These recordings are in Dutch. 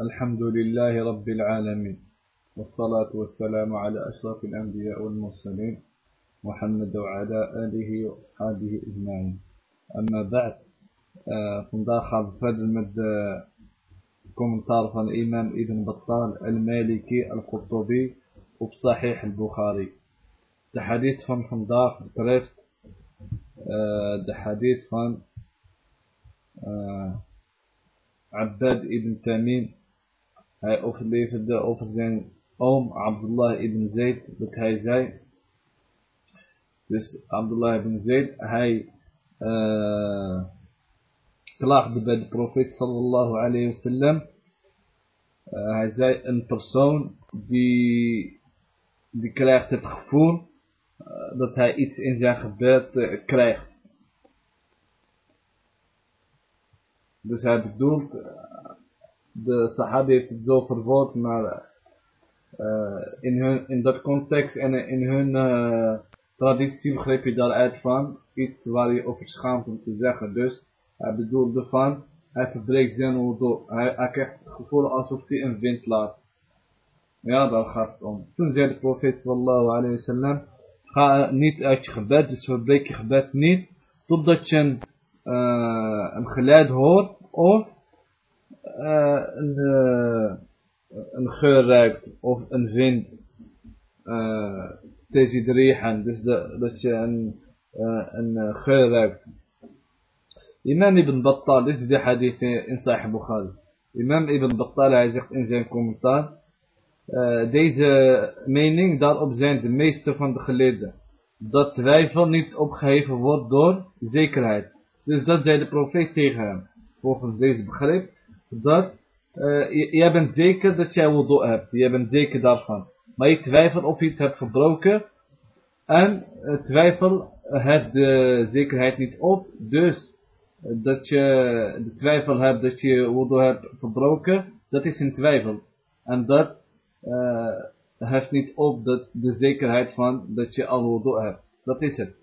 الحمد لله رب العالمين والصلاة والسلام على أشرف الأنبياء والمرسلين محمد وعلى آله وأصحابه أجمعين. أما بعد آه، فنداخل في هذا المد آه، كومنتار الإمام ابن بطال المالكي القرطبي وبصحيح البخاري. تحديث فن فنداخ بريفت تحديث آه، فن عباد ابن تميم Hij overleverde over zijn oom Abdullah ibn Zayd dat hij zei. Dus Abdullah ibn Zayd, hij uh, klaagde bij de profeet sallallahu alayhi wasallam. Uh, hij zei een persoon die, die krijgt het gevoel uh, dat hij iets in zijn gebed krijgt. Dus hij bedoelt de Sahabi heeft het zo verwoord, maar uh, in, hun, in dat context en in hun uh, traditie begreep je daaruit van iets waar je over schaamt om te zeggen. Dus hij bedoelde van, hij verbreekt zijn wudu. Hij, krijgt het gevoel alsof hij een wind laat. Ja, daar gaat het om. Toen zei de profeet sallallahu ga niet uit je gebed, dus verbreek je gebed niet, totdat je een, uh, een geluid hoort of uh, een, uh, geur ruikt of een wind tezidrihan, dus de, dat je een, een geur ruikt. Imam Ibn Battal, dit is de hadith in Sahih Bukhari. Imam Ibn Battal, hij zegt in zijn commentaar, deze mening, daarop zijn de meeste van de geleerden, dat twijfel niet opgeheven wordt door zekerheid. Dus dat zei de profeet tegen hem, volgens deze begrip, dat uh, jij bent zeker dat jij wudu hebt. Jij bent zeker daarvan. Maar je twijfelt of je het hebt gebroken. En uh, twijfel het de zekerheid niet op. Dus uh, dat je de twijfel hebt dat je wudu hebt verbroken. Dat is een twijfel. En dat heeft niet op dat de zekerheid van dat je al wudu hebt. Dat is het.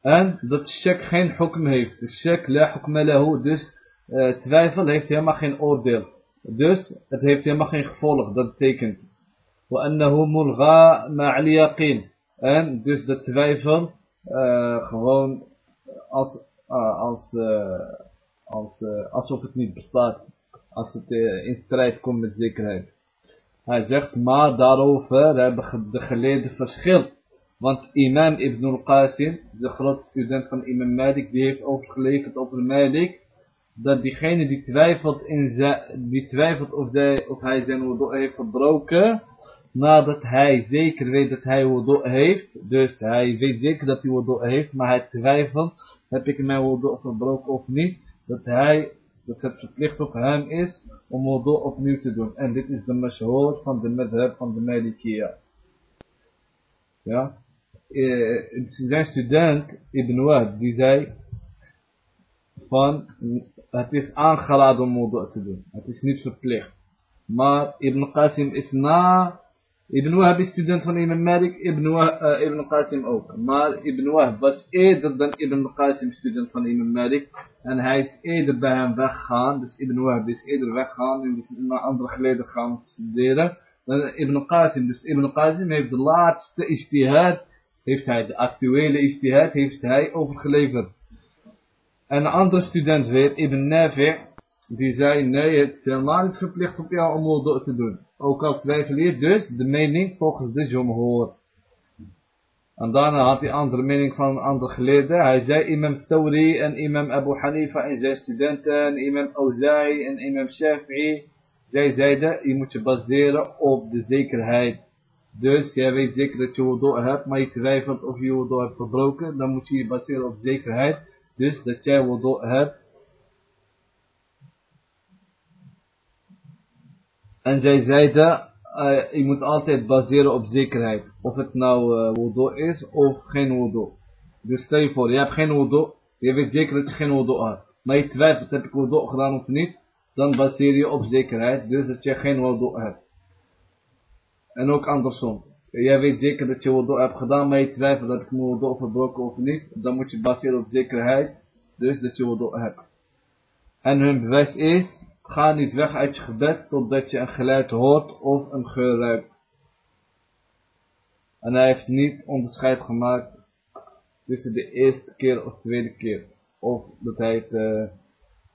En dat shak geen hukm heeft. Shak la hukma lahu. Dus eh, twijfel heeft helemaal geen oordeel. Dus het heeft helemaal geen gevolg. Dat betekent. En dus de twijfel eh, gewoon als, eh, als, als, alsof het niet bestaat. Als het in strijd komt met zekerheid. Hij zegt, maar daarover hebben de geleerden verschil. Want imam Ibn al-Qasim, de grote student van imam Malik, die heeft overgeleverd over Malik dat diegene die twijfelt, in die twijfelt of, zij, of hij zijn wudu heeft verbroken, nadat hij zeker weet dat hij wudu heeft, dus hij weet zeker dat hij wudu heeft, maar hij twijfelt, heb ik mijn wudu verbroken of niet, dat hij, dat het verplicht op hem is om wudu opnieuw te doen. En dit is de mashoor van de madhab van de Malikiya. Ja. Eh, zijn student, Ibn Wahd, die zei van het is aangeraden om wudu te doen. Het is niet verplicht. Maar Ibn Qasim is na... Ibn Wahb is student van Imam Malik, Ibn, Wahb, uh, Ibn Qasim ook. Maar Ibn Wahb was eerder dan Ibn Qasim student van Imam Malik. En hij is eerder bij hem weggegaan. Dus Ibn Wahb is eerder weggegaan en is naar andere geleden gaan studeren. Dan Ibn Qasim. Dus Ibn Qasim heeft de laatste ijtihad, heeft hij, de actuele ijtihad, heeft hij overgeleverd. En een andere student weer, Ibn Nafi', die zei, nee, het is helemaal niet verplicht op jou om wudu te doen. Ook al twijfel je dus de mening volgens de jumhur. En daarna had hij andere mening van een andere geleerde. Hij zei imam Tawri en imam Abu Hanifa en zijn studenten en imam Auza'i en imam Shafi'i. Zij zeiden, je moet je baseren op de zekerheid. Dus jij weet zeker dat je wudu hebt, maar je twijfelt of je wudu hebt verbroken. Dan moet je je baseren op zekerheid. Dus dat jij wudu hebt. En zij zeiden, uh, je moet altijd baseren op zekerheid. Of het nou uh, wudu is of geen wudu. Dus stel je voor, je hebt geen wudu. Je weet zeker dat je geen wudu hebt. Maar je twijfelt, heb ik wudu gedaan of niet? Dan baseer je op zekerheid. Dus dat je geen wudu hebt. En ook andersom. Jij weet zeker dat je wudu hebt gedaan, maar je twijfelt dat ik mijn wudu verbroken of niet. Dan moet je baseren op zekerheid. Dus dat je wudu hebt. En hun bewijs is ga niet weg uit je gebed totdat je een geluid hoort of een geur ruikt. En hij heeft niet onderscheid gemaakt tussen de eerste keer of tweede keer. Of dat hij het, uh,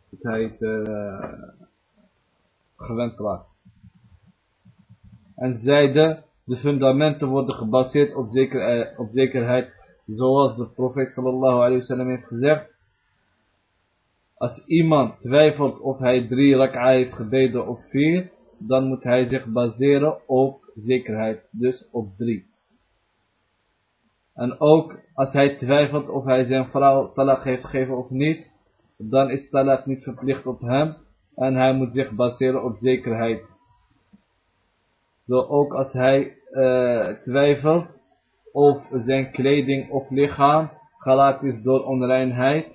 dat hij uh, gewend raakt. En zeiden, de fundamenten worden gebaseerd op, zeker, eh, op zekerheid, zoals de profeet sallallahu alayhi wa sallam heeft gezegd. Als iemand twijfelt of hij drie rak'a heeft gebeden of vier, dan moet hij zich baseren op zekerheid, dus op drie. En ook als hij twijfelt of hij zijn vrouw talak heeft gegeven of niet, dan is talak niet verplicht op hem en hij moet zich baseren op zekerheid. Zo ook als hij uh, twijfelt of zijn kleding of lichaam geraakt is door onreinheid,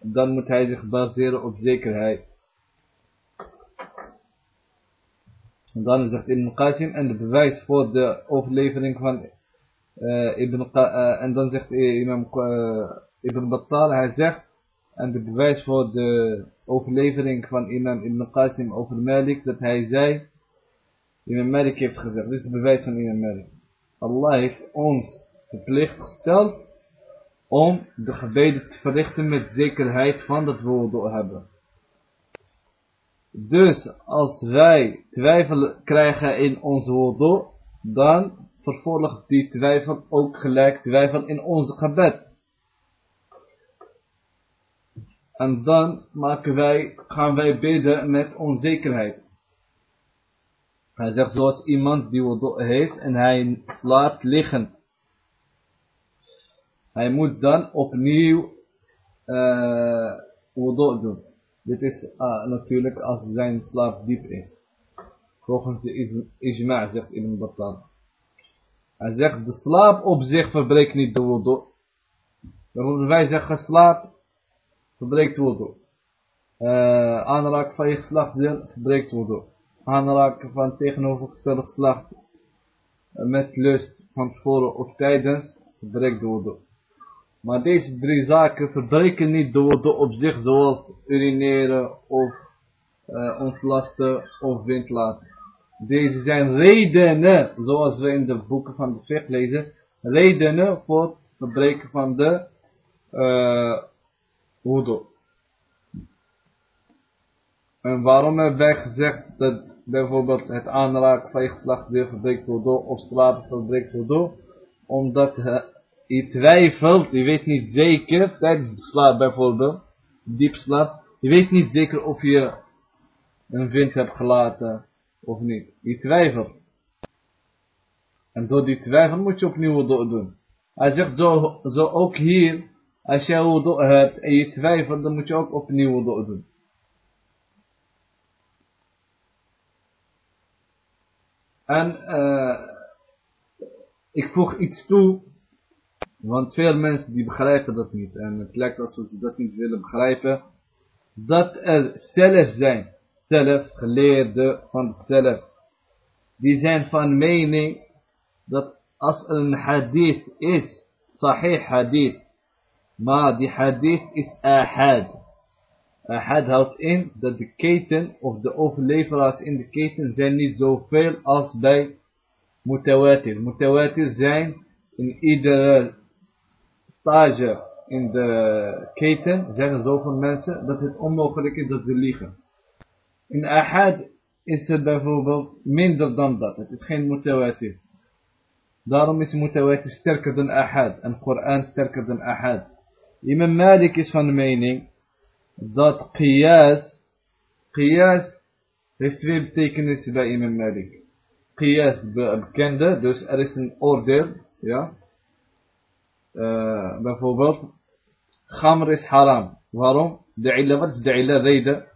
dan moet hij zich baseren op zekerheid. Dan zegt Ibn Qasim en de bewijs voor de overlevering van uh, Ibn, uh, en dan zegt imam Ibn Battal, hij zegt, en de bewijs voor de overlevering van imam Ibn Qasim over Malik, dat hij zei, imam Malik heeft gezegd, dit is het bewijs van imam Malik. Allah heeft ons verplicht gesteld om de gebeden te verrichten met zekerheid van dat we wudu hebben. Dus als wij twijfel krijgen in onze wudu, dan vervolgt die twijfel ook gelijk twijfel in onze gebed. En dan maken wij, gaan wij bidden met onzekerheid. Hij zegt zoals iemand die wudu heeft en hij slaapt liggen. Hij moet dan opnieuw uh, wudu doen. Dit is uh, natuurlijk als zijn slaap diep is. Volgens de ijma zegt Ibn Battal. Hij zegt, de slaap op zich verbreekt niet de wudu. Wij zeggen, slaap verbreekt wudu. Uh, aanraak van je geslachtsdeel verbreekt wudu. Aanraken van tegenovergestelde geslacht met lust van tevoren of tijdens verbreekt de. Maar deze drie zaken verbreken niet de op zich zoals urineren of uh, ontlasten of wind laten. Deze zijn redenen, zoals we in de boeken van de fiqh lezen, redenen voor het verbreken van de uh, wudu. En waarom hebben wij gezegd dat bijvoorbeeld het aanraken van je geslacht weer verbreekt wudu of slapen verbreekt wudu? Omdat je twijfelt, je weet niet zeker, tijdens de slaap bijvoorbeeld, diep slaap, je weet niet zeker of je een wind hebt gelaten of niet. Je twijfelt. En door die twijfel moet je opnieuw doen. Hij zegt zo, zo ook hier, als je wudu hebt en je twijfelt, dan moet je ook opnieuw doen. En uh, ik voeg iets toe, want veel mensen die begrijpen dat niet. En het lijkt alsof ze dat niet willen begrijpen. Dat er zelf zijn zelf, geleerden van zelf, die zijn van mening dat als een hadith is, sahih hadith, maar die hadith is ahad. Ahad houdt in dat de keten of de overleveraars in de keten zijn niet zoveel als bij mutawatir. Mutawatir zijn in iedere stage in de keten zijn er zoveel mensen dat het onmogelijk is dat ze liegen. In ahad is het bijvoorbeeld minder dan dat. Het is geen mutawatir. Daarom is mutawatir sterker dan ahad. En Koran sterker dan ahad. Imam Malik is van de mening dat qiyas, qiyas heeft twee betekenissen bij Imam Malik. Qiyas bekende, dus er is een oordeel, ja. Uh, bijvoorbeeld, Gamr is haram. Waarom? De illa, wat is de illa reden?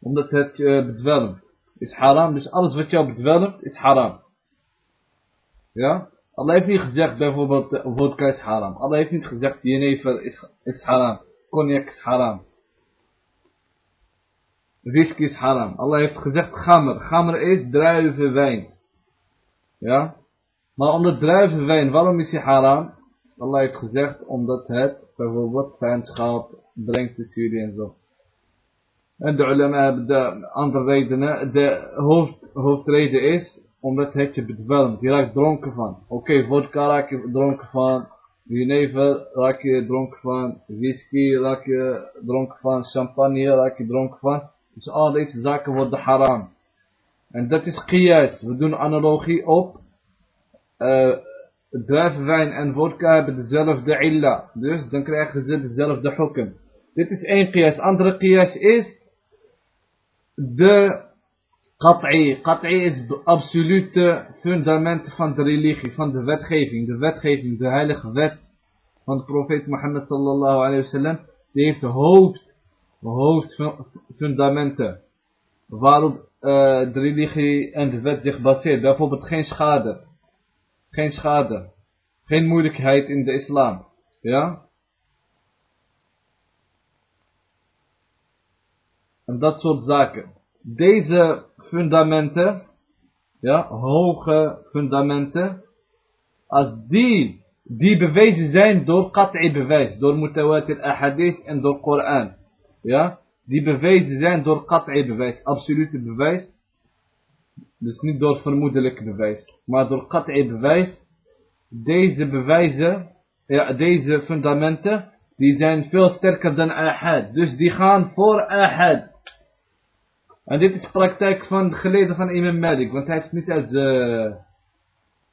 Omdat het uh, bedwelmt. Is haram. Dus alles wat jou bedwelmt is haram. Ja? Allah heeft niet gezegd bijvoorbeeld vodka is haram. Allah heeft niet gezegd jenever is, is haram. Cognac is haram. Whisky is haram. Allah heeft gezegd gamer. Gamer is druivenwijn. Ja? Maar onder druivenwijn, waarom is hij haram? Allah heeft gezegd omdat het bijvoorbeeld vijandschap brengt tussen jullie en zo. En de ulama hebben de andere redenen. De hoofd, hoofdreden is omdat het je bedwelmt. Je raakt dronken van. Oké, vodka raak je dronken van. Jenever raak je dronken van. Whisky raak je dronken van. Champagne raak je dronken van. Dus al deze zaken worden haram. En dat is qiyas. We doen analogie op. Uh, druivenwijn en vodka hebben dezelfde illa. Dus dan krijgen ze dezelfde hukum. Dit is één qiyas. Andere qiyas is de qat'i. Qat'i is de absolute fundament van de religie, van de wetgeving. De wetgeving, de heilige wet van de profeet Mohammed sallallahu alayhi wa sallam. Die heeft de hoofd, hoofdfundamenten waarop uh, de religie en de wet zich baseert. Bijvoorbeeld geen schade. Geen schade. Geen moeilijkheid in de islam. Ja? En dat soort zaken. Deze fundamenten, ja, hoge fundamenten, als die, die bewezen zijn door qat'i bewijs, door mutawatir ahadith en door Koran, ja, die bewezen zijn door qat'i bewijs, absolute bewijs, dus niet door vermoedelijk bewijs, maar door qat'i bewijs, deze bewijzen, ja, deze fundamenten, die zijn veel sterker dan ahad. Dus die gaan voor ahad. En dit is praktijk van de geleden van Imam Malik, want hij heeft het niet uit, uh,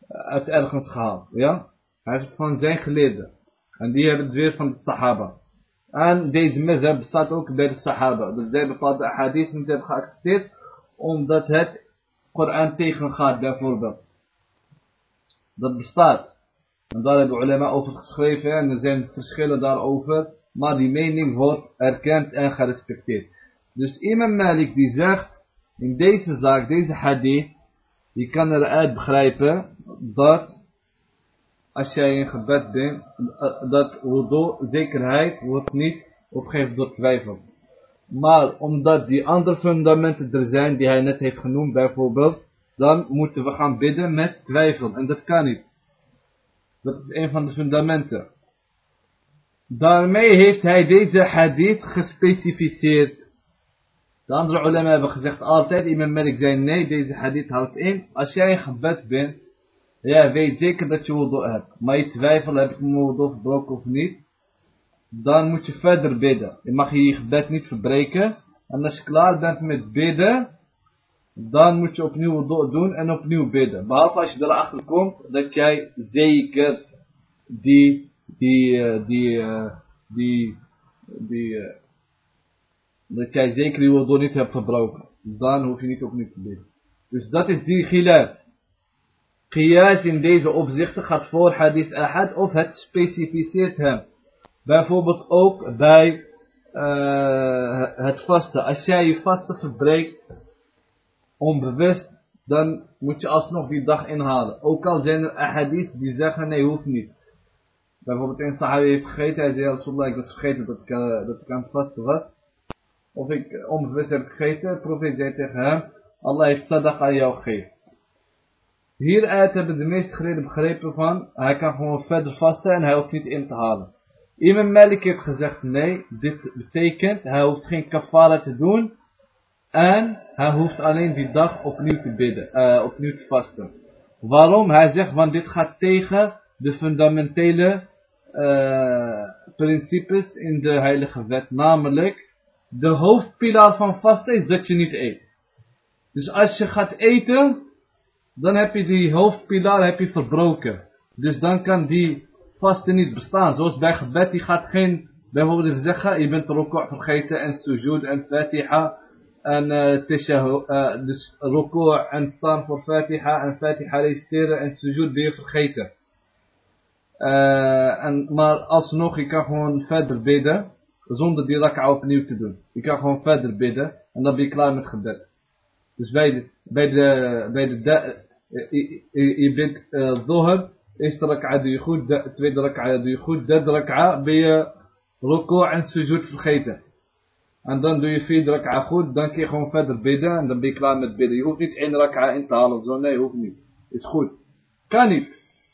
uit ergens gehaald. Ja? Hij heeft het van zijn geleden. En die hebben het weer van de Sahaba. En deze mezhab bestaat ook bij de Sahaba. Dus zij bepaalde hadith niet hebben geaccepteerd, omdat het Koran tegengaat bijvoorbeeld. Dat bestaat. En daar hebben ulema over geschreven en er zijn verschillen daarover. Maar die mening wordt erkend en gerespecteerd. Dus Imam Malik die zegt, in deze zaak, deze hadith, je kan eruit begrijpen dat als jij in gebed bent, dat wudu, zekerheid wordt niet opgegeven door twijfel. Maar omdat die andere fundamenten er zijn die hij net heeft genoemd bijvoorbeeld, dan moeten we gaan bidden met twijfel. En dat kan niet. Dat is een van de fundamenten. Daarmee heeft hij deze hadith gespecificeerd. De andere ulema hebben gezegd altijd, Imam Malik zei nee, deze hadith houdt in. Als jij in gebed bent, ja, weet zeker dat je wudu hebt. Maar je twijfelt, heb ik mijn wudu verbroken of niet? Dan moet je verder bidden. Je mag je gebed niet verbreken. En als je klaar bent met bidden, dan moet je opnieuw wudu doen en opnieuw bidden. Behalve als je erachter komt dat jij zeker die, die, eh, die, eh, die, die, eh, dat jij zeker die wudu niet hebt verbroken. Dan hoef je niet opnieuw te bidden. Dus dat is die gilaf. Qiyas in deze opzichten gaat voor hadith ahad of het specificeert hem. Bijvoorbeeld ook bij uh, het vasten. Als jij je vasten verbreekt onbewust, dan moet je alsnog die dag inhalen. Ook al zijn er ahadith die zeggen nee, hoeft niet. Bijvoorbeeld een sahabi heeft hij zei Rasulullah, ik was vergeten dat ik, uh, dat ik aan het vasten was. Of ik onbewust heb gegeten, de profeet zei tegen hem, Allah heeft sadaq aan jou gegeven. Hieruit hebben de meeste geleden begrepen van, hij kan gewoon verder vasten en hij hoeft niet in te halen. Imam Malik heeft gezegd, nee, dit betekent, hij hoeft geen kafara te doen. En hij hoeft alleen die dag opnieuw te bidden, uh, opnieuw te vasten. Waarom? Hij zegt, want dit gaat tegen de fundamentele uh, principes in de heilige wet. Namelijk, de hoofdpilaar van vasten is dat je niet eet. Dus als je gaat eten, dan heb je die hoofdpilaar heb je verbroken. Dus dan kan die vasten niet bestaan. Zoals bij gebed, die gaat geen, bijvoorbeeld zeggen, je bent ruku' vergeten en sujud en fatiha en uh, dus ruku' en staan voor fatiha en fatiha reciteren en sujud je vergeten. Uh, en, maar alsnog, je kan gewoon verder bidden, zonder die rak'a opnieuw te doen. Je kan gewoon verder bidden en dan ben je klaar met gebed. Dus bij de, bij de, bij de, je bent uh, zoher, eerste rak'a doe je goed, de, tweede rak'a doe je goed, derde rak'a ben je ruku' en sujud vergeten. En dan doe je vierde rak'a goed, dan kun je gewoon verder bidden en dan ben je klaar met bidden. Je hoeft niet één rak'a in te halen of zo, nee, hoeft niet. Is goed. Kan niet.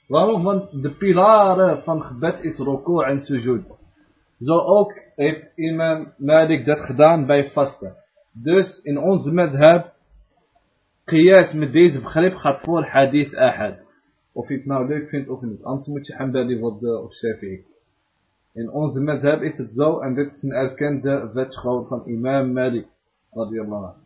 Waarom? Want de pilaren van gebed is ruku' en sujud. Zo ook heeft imam Malik dat gedaan bij vasten. Dus in onze madhab, qiyas met deze begrip gaat voor hadith ahad. Of je het nou leuk vindt of niet. Anders moet je Hanbali worden of Shafi'i. In onze madhab is het zo en dit is een erkende wetschool van imam Malik. Radiyallahu anhu.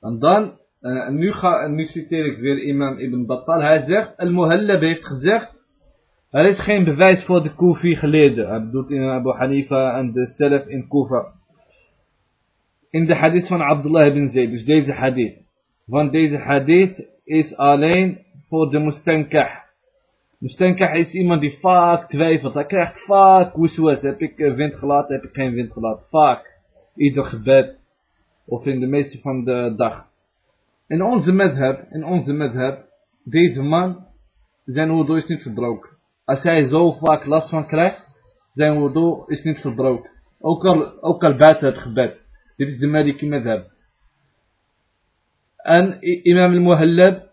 En dan, uh, nu, ga, nu citeer ik weer imam Ibn Battal. Hij zegt, Al-Muhallab heeft gezegd, er is geen bewijs voor de Kufi geleden. Hij bedoelt in Abu Hanifa en de Salaf in Kufa. In de hadith van Abdullah ibn Zayd, dus deze hadith. Want deze hadith is alleen voor de mustankah. Mustankah is iemand die vaak twijfelt. Hij krijgt vaak wiswas. Heb ik wind gelaten, heb ik geen wind gelaten. Vaak. Ieder gebed of in de meeste van de dag. In onze madhab, in onze madhab, deze man, zijn wudu is niet verbroken. Als hij zo vaak last van krijgt, zijn wudu is niet verbroken. Ook al, ook al buiten het gebed. Dit is de Maliki. En imam al-Muhallab,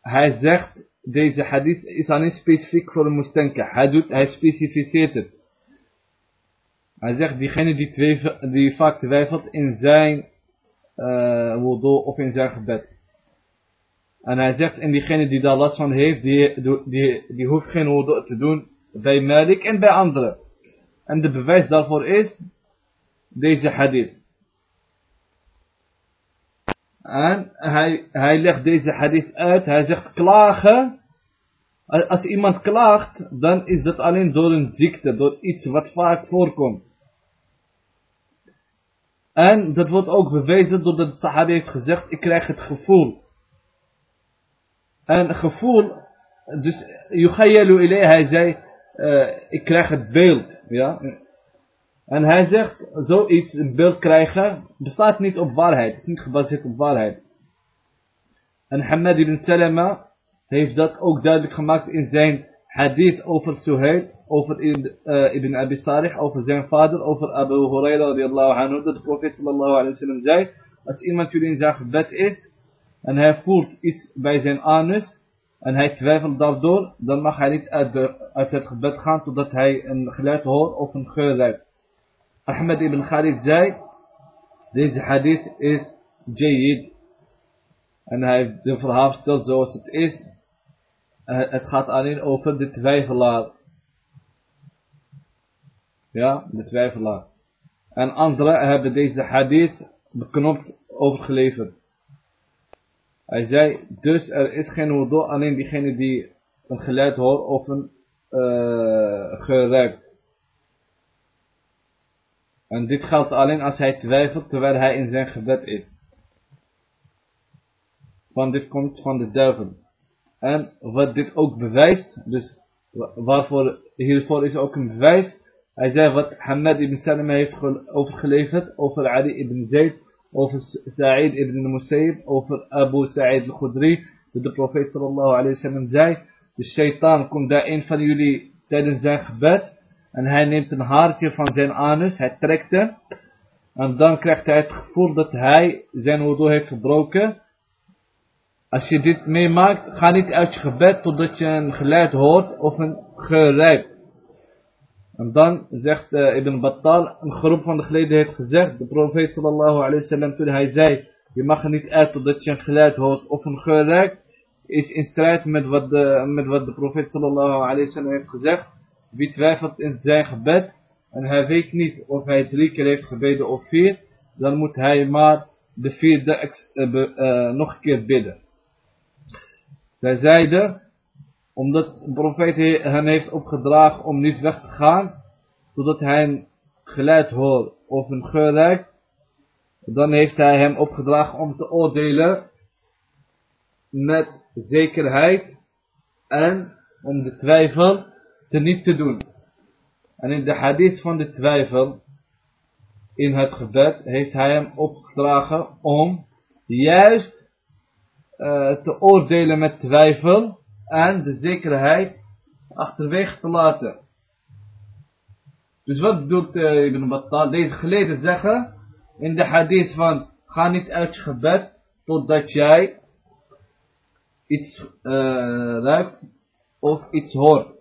hij zegt, deze hadith is alleen specifiek voor een mustanka. Hij, doet, hij specificeert het. Hij zegt, diegene die, die vaak twijfelt in zijn uh, of in zijn gebed. En hij zegt, en diegene die daar last van heeft, die, die, die hoeft geen wudu te doen bij Malik en bij anderen. En de bewijs daarvoor is deze hadith. En hij, hij legt deze hadith uit. Hij zegt klagen. Als iemand klaagt, dan is dat alleen door een ziekte, door iets wat vaak voorkomt. En dat wordt ook bewezen doordat de Sahaba heeft gezegd, ik krijg het gevoel. En gevoel, dus Yukhayyalu ilay, hij zei, uh, ik krijg het beeld. Ja? En hij zegt, zoiets, een beeld krijgen, bestaat niet op waarheid. Het is niet gebaseerd op waarheid. En Hamad ibn Salama heeft dat ook duidelijk gemaakt in zijn hadith over Suhail over Ibn Abi Salih, over zijn vader, over Abu Huraira radiallahu anhu, dat de profeet sallallahu alayhi wa sallam zei, als iemand jullie in zijn gebed is, en hij voelt iets bij zijn anus, en hij twijfelt daardoor, dan mag hij niet uit, de, uit het gebed gaan, totdat hij een geluid hoort of een geur ruikt. Ahmed ibn Khalid zei, deze hadith is jayid. En hij heeft de verhaal verteld zoals het is. Het gaat alleen over de twijfelaar. Ja, de twijfelaar. En anderen hebben deze hadith beknopt overgeleverd. Hij zei, dus er is geen wudu, alleen diegene die een geluid hoort of een uh. En dit geldt alleen als hij twijfelt terwijl hij in zijn gebed is. Want dit komt van de duivel. En wat dit ook bewijst, dus waarvoor hiervoor is ook een bewijs, hij zei wat Hamad ibn Salama heeft overgeleverd over Ali ibn Zayd, over Sa'id ibn Musayyib, over Abu Sa'id al-Khudri. De profeet sallallahu alayhi wa sallam zei, de shaitaan komt daar een van jullie tijdens zijn gebed en hij neemt een haartje van zijn anus, hij trekt hem en dan krijgt hij het gevoel dat hij zijn wudu heeft verbroken. Als je dit meemaakt, ga niet uit je gebed totdat je een geluid hoort of een geur en dan zegt uh, Ibn Battal, een groep van de geleden heeft gezegd, de profeet sallallahu alayhi wa sallam, toen hij zei, je mag niet uit totdat je een geluid hoort of een geur is in strijd met wat de, met wat de profeet sallallahu alayhi wa sallam heeft gezegd. Wie twijfelt in zijn gebed en hij weet niet of hij drie keer heeft gebeden of vier, dan moet hij maar de vierde uh, nog een keer bidden. Zij zeiden, omdat de profeet hen heeft opgedragen om niet weg te gaan, totdat hij een geluid hoort of een geur ruikt, dan heeft hij hem opgedragen om te oordelen met zekerheid en om de twijfel te niet te doen. En in de hadith van de twijfel in het gebed heeft hij hem opgedragen om juist uh, te oordelen met twijfel en de zekerheid achterwege te laten. Dus wat bedoelt uh, Ibn Battal? Deze geleden zeggen in de hadith van ga niet uit je gebed totdat jij iets uh, ruikt of iets hoort.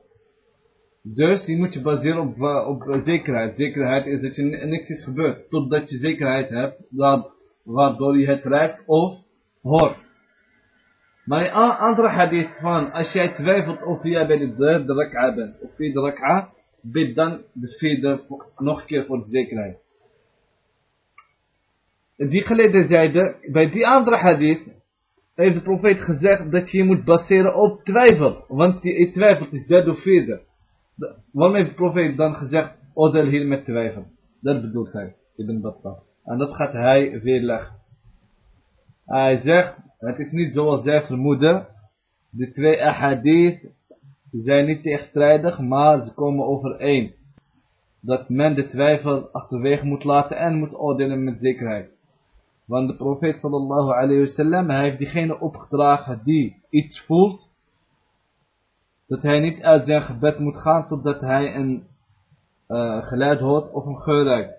Dus die moet je baseren op, op zekerheid. Zekerheid is dat je niks is gebeurd. Totdat je zekerheid hebt waardoor je het ruikt of hoort. Maar een andere hadith van, als jij twijfelt of jij bij de derde rak'a bent, of vierde rak'a, bid dan de vierde nog een keer voor de zekerheid. Die geleden zeiden, bij die andere hadith, heeft de profeet gezegd dat je je moet baseren op twijfel. Want die twijfelt is derde of vierde. Waarom heeft de profeet dan gezegd, oordeel hier met twijfel? Dat bedoelt hij, Ibn Battah. En dat gaat hij weerleggen. Hij zegt, het is niet zoals zij vermoeden. De twee ahadith zijn niet tegenstrijdig, maar ze komen overeen. Dat men de twijfel achterwege moet laten en moet oordelen met zekerheid. Want de profeet sallallahu alayhi wasallam, hij heeft diegene opgedragen die iets voelt, dat hij niet uit zijn gebed moet gaan totdat hij een uh, geluid hoort of een geur.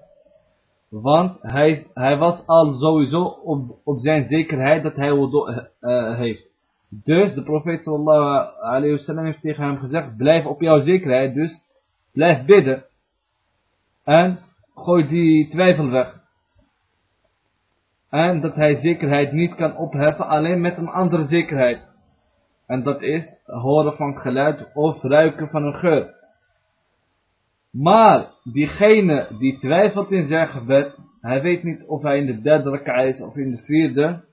Want hij, hij was al sowieso op, op zijn zekerheid dat hij wudu uh, heeft. Dus de profeet sallallahu alayhi wasallam heeft tegen hem gezegd, blijf op jouw zekerheid, dus blijf bidden. En gooi die twijfel weg. En dat hij zekerheid niet kan opheffen alleen met een andere zekerheid. En dat is horen van geluid of ruiken van een geur. Maar diegene die twijfelt in zijn gebed, hij weet niet of hij in de derde rak'a is of in de vierde.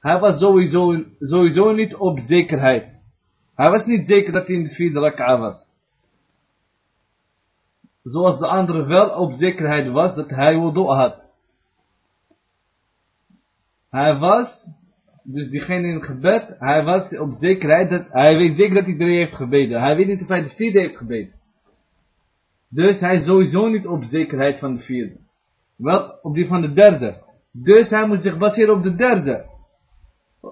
Hij was sowieso, sowieso niet op zekerheid. Hij was niet zeker dat hij in de vierde rak'a was. Zoals de andere wel op zekerheid was dat hij wudu had. Hij was, dus diegene in het gebed, hij was op zekerheid dat, hij weet zeker dat hij drie heeft gebeden. Hij weet niet of hij de vierde heeft gebeden. Dus hij is sowieso niet op zekerheid van de vierde. Wel op die van de derde. Dus hij moet zich baseren op de derde.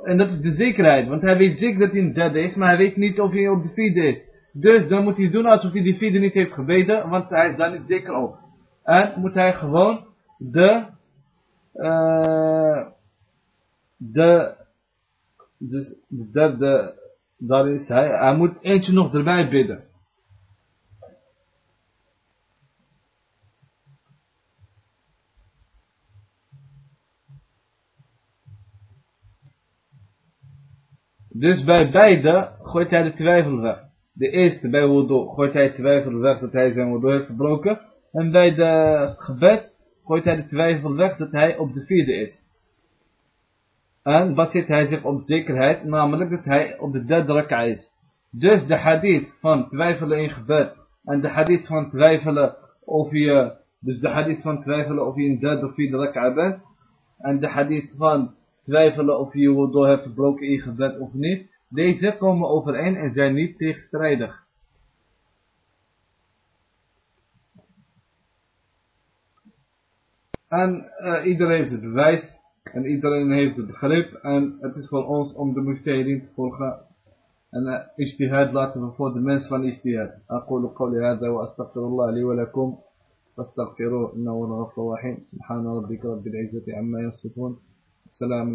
En dat is de zekerheid. Want hij weet zeker dat hij een derde is, maar hij weet niet of hij op de vierde is. Dus dan moet hij doen alsof hij die vierde niet heeft gebeden, want hij is daar niet zeker op. En moet hij gewoon de, uh, de, dus de derde, daar is hij, hij moet eentje nog erbij bidden. Dus bij beide gooit hij de twijfel weg. De eerste bij wudu gooit hij twijfel weg dat hij zijn wudu heeft verbroken. En bij de gebed gooit hij de twijfel weg dat hij op de vierde is. En baseert hij zich op zekerheid, namelijk dat hij op de derde rak'a is. Dus de hadith van twijfelen in gebed en de hadith van twijfelen of je, dus de hadith van twijfelen of je in derde of vierde rak'a bent. En de hadith van twijfelen of je wudu hebt verbroken in gebed of niet. Deze komen overeen en zijn niet tegenstrijdig. En uh, iedereen heeft het bewijs. En iedereen heeft het begrip. En het is voor ons om de mustahidin te volgen. En uh, ijtihad laten we voor de mens van ijtihad. أقول قولي هذا وأستغفر الله لي ولكم فاستغفروه إنه هو الغفور الرحيم سبحان ربك رب العزة عما يصفون سلام